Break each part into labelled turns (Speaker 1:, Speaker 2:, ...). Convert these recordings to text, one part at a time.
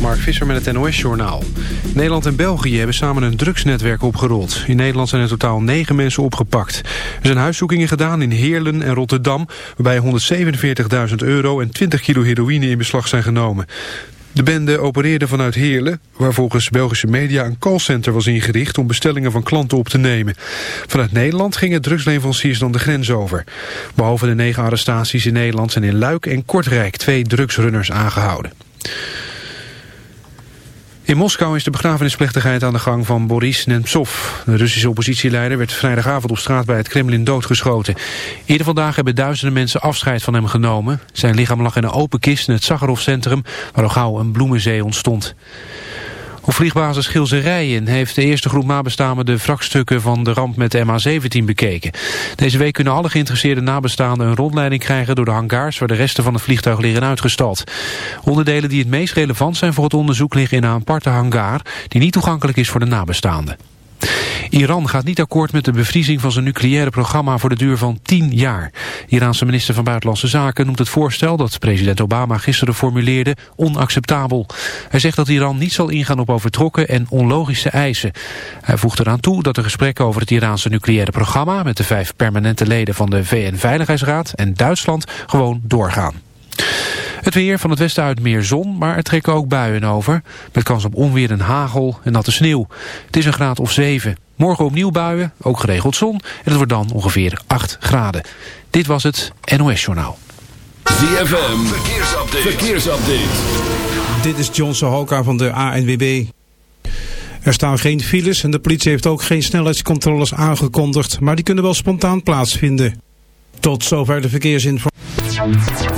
Speaker 1: Mark Visser met het NOS-journaal. Nederland en België hebben samen een drugsnetwerk opgerold. In Nederland zijn in totaal negen mensen opgepakt. Er zijn huiszoekingen gedaan in Heerlen en Rotterdam... waarbij 147.000 euro en 20 kilo heroïne in beslag zijn genomen. De bende opereerde vanuit Heerlen, waar volgens Belgische media een callcenter was ingericht om bestellingen van klanten op te nemen. Vanuit Nederland gingen drugsleveranciers dan de grens over. Behalve de negen arrestaties in Nederland zijn in Luik en Kortrijk twee drugsrunners aangehouden. In Moskou is de begrafenisplechtigheid aan de gang van Boris Nemtsov. De Russische oppositieleider werd vrijdagavond op straat bij het Kremlin doodgeschoten. Eerder vandaag hebben duizenden mensen afscheid van hem genomen. Zijn lichaam lag in een open kist in het Sakharov-centrum... waar al gauw een bloemenzee ontstond. Op vliegbasis Gilserijen heeft de eerste groep nabestaanden de wrakstukken van de ramp met de MH17 bekeken. Deze week kunnen alle geïnteresseerde nabestaanden een rondleiding krijgen door de hangars waar de resten van het vliegtuig liggen uitgestald. Onderdelen die het meest relevant zijn voor het onderzoek liggen in een aparte hangar die niet toegankelijk is voor de nabestaanden. Iran gaat niet akkoord met de bevriezing van zijn nucleaire programma voor de duur van 10 jaar. Iraanse minister van Buitenlandse Zaken noemt het voorstel dat president Obama gisteren formuleerde onacceptabel. Hij zegt dat Iran niet zal ingaan op overtrokken en onlogische eisen. Hij voegt eraan toe dat de gesprekken over het Iraanse nucleaire programma met de vijf permanente leden van de VN-veiligheidsraad en Duitsland gewoon doorgaan. Het weer van het westen uit meer zon, maar er trekken ook buien over. Met kans op onweer en hagel en natte sneeuw. Het is een graad of 7. Morgen opnieuw buien, ook geregeld zon. En het wordt dan ongeveer 8 graden. Dit was het NOS Journaal.
Speaker 2: ZFM, verkeersupdate. verkeersupdate.
Speaker 3: Dit is John Sohoka van de ANWB. Er staan geen files en de politie heeft ook geen snelheidscontroles aangekondigd, maar die kunnen wel spontaan plaatsvinden. Tot zover de verkeersinformatie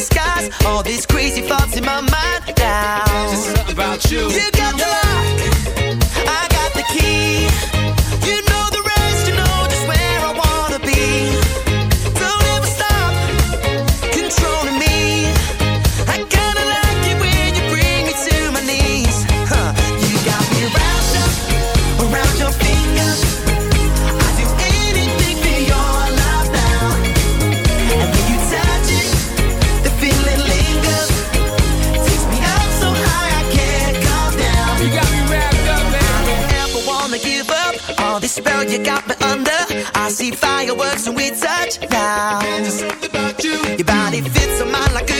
Speaker 4: disguise. All these crazy thoughts in my mind now.
Speaker 5: There's something about you.
Speaker 4: you and we touch
Speaker 5: down.
Speaker 4: Your body fits on mine like a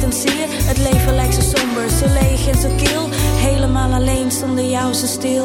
Speaker 6: en zie het leven lijkt zo somber, zo leeg en zo kil. Helemaal alleen zonder jou zo stil.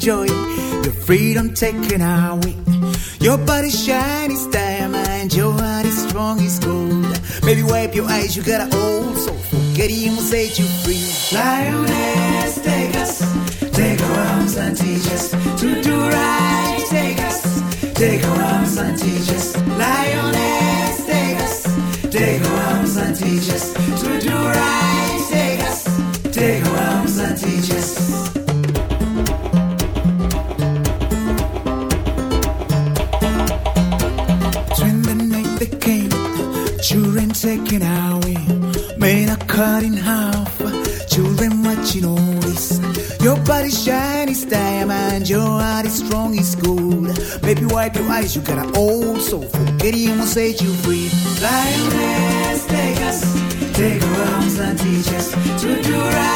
Speaker 7: Joy, your freedom taken away. Your body shiny as diamond, your heart is strong as gold. Baby, wipe your eyes, you got an old soul. Forget him will set you free. Lioness, take us, take our arms and teach us to do right. Take us, take our arms and teach us. Lioness, take us, take our arms and teach us to do right. Take us, take our arms and teach us. Taken away, men are cut in half, children watching all this. Your body shiny as diamond, your heart is strong as gold. Baby, wipe your eyes, you got an old soul. Him will set you free. Lioness, take us, take our arms and teach us to do right.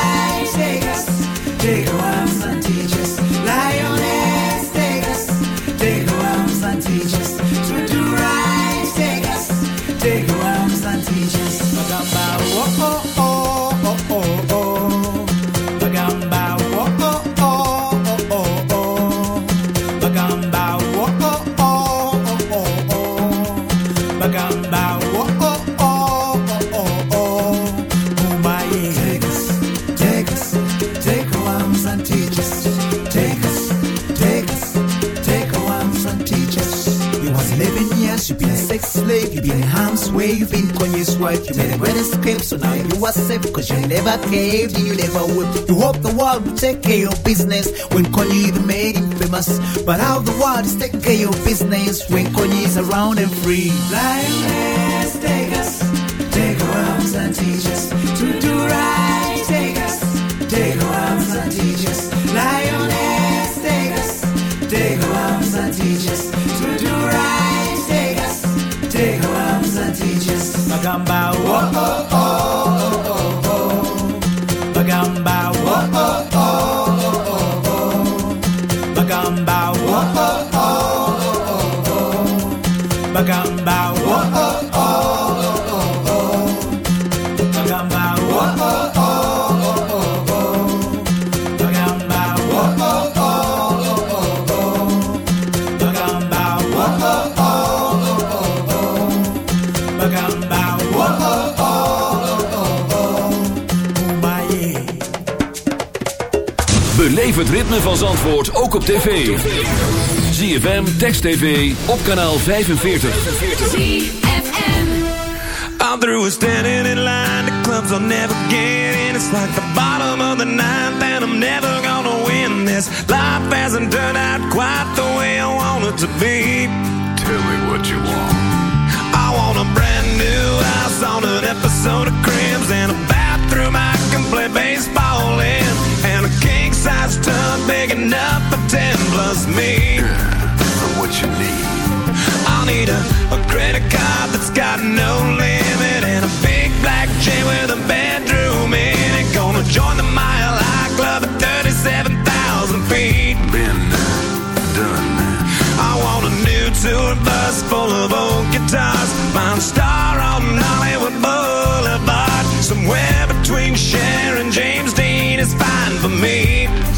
Speaker 7: Way, you've been Kanye's wife, you made a great escape, so now you are safe, cause you never caved you never will. You hope the world will take care of business when Kanye even made him famous. But how the world is taking care of your business when Kanye is around and free. Lioness, take us, take our arms and teach us to do
Speaker 2: van Zandvoort ook op tv. ZFM, Text TV, op kanaal 45.
Speaker 8: I'm through standing in line. The clubs I'll never get in. It's like the bottom of the ninth, and I'm never gonna win this. Life hasn't turned out quite the way I want it to be. Tell me what you want. I want a brand new house on an episode of Cribs and a bathroom I can play baseball in, size tub big enough for ten plus me. For what you need. I'll need a, a credit card that's got no limit and a big black chain with a bedroom in it. Gonna join the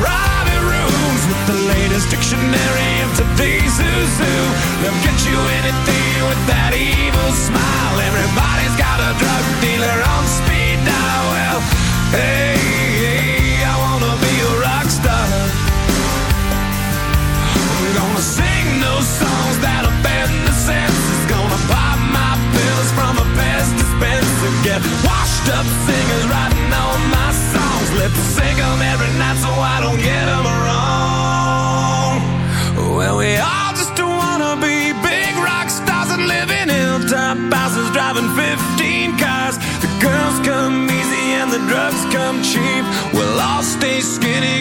Speaker 8: private rooms with the latest dictionary of today's who. They'll get you anything with that evil smile. Everybody's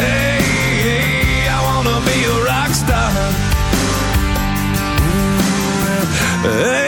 Speaker 8: hey, I wanna be a rock star. Hey,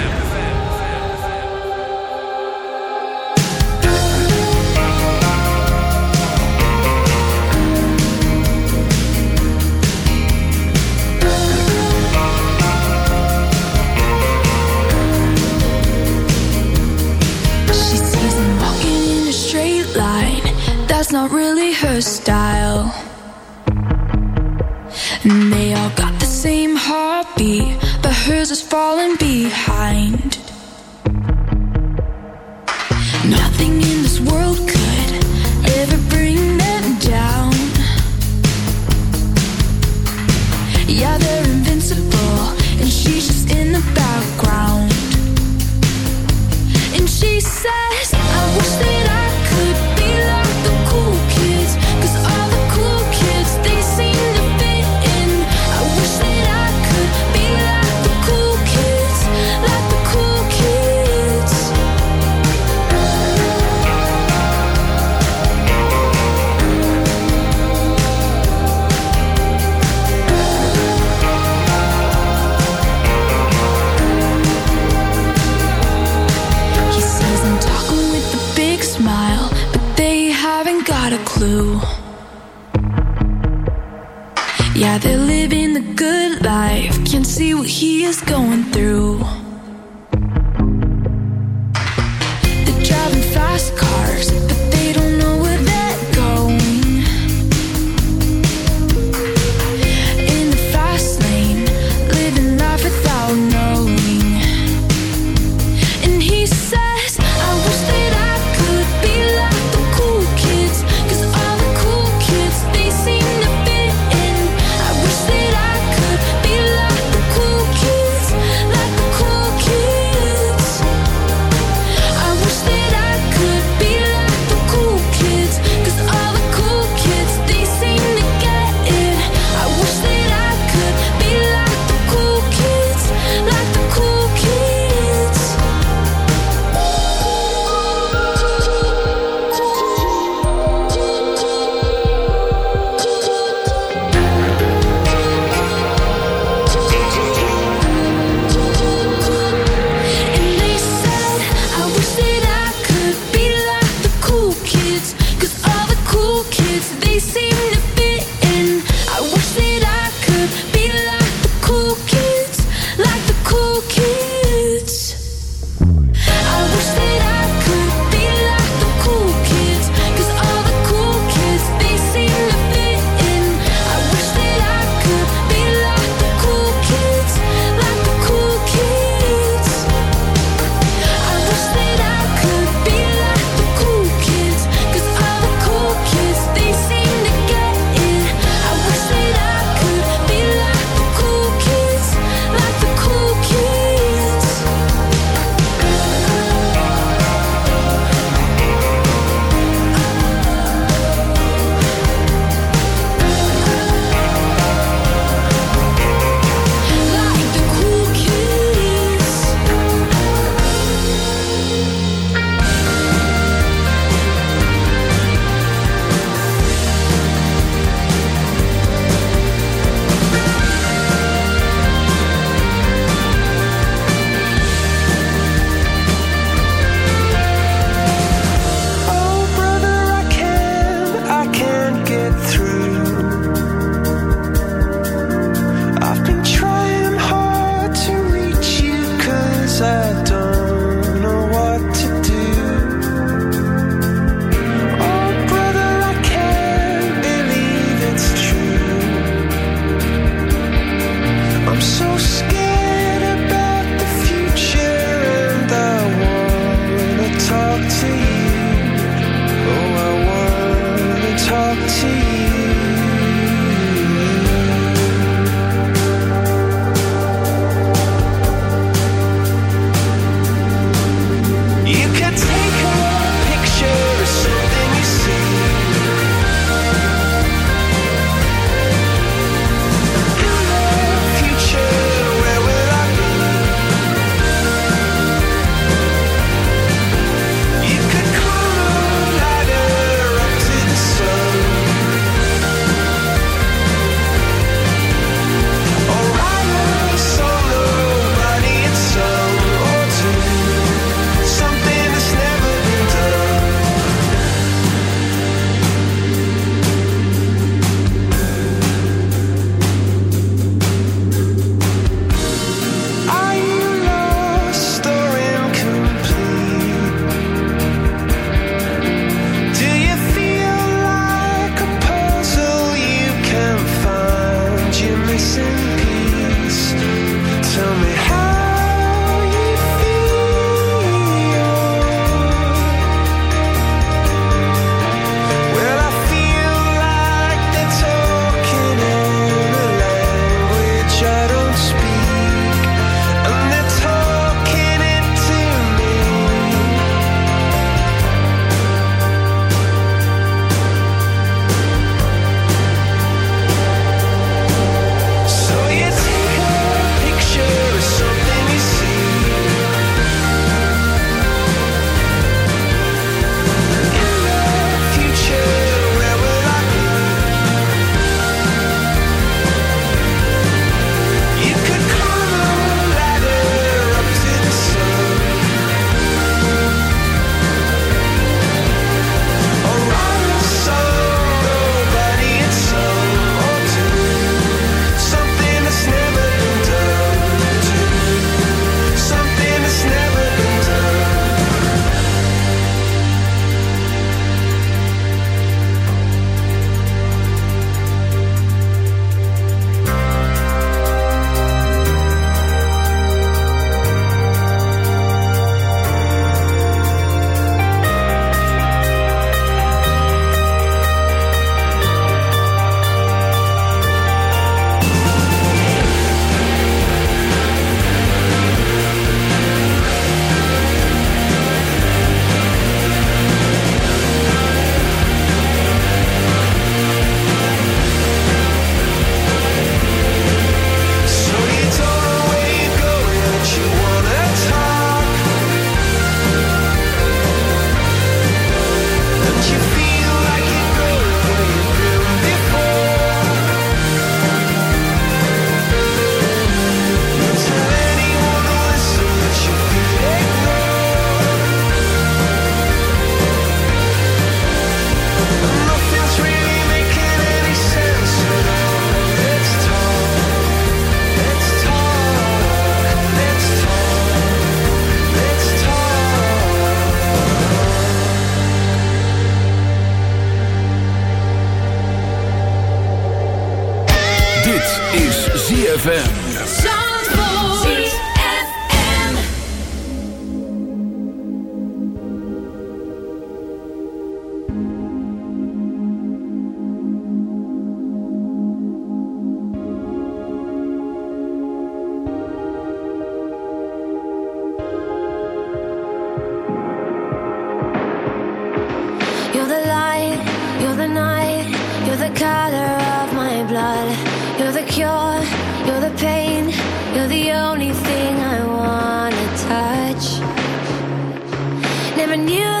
Speaker 9: knew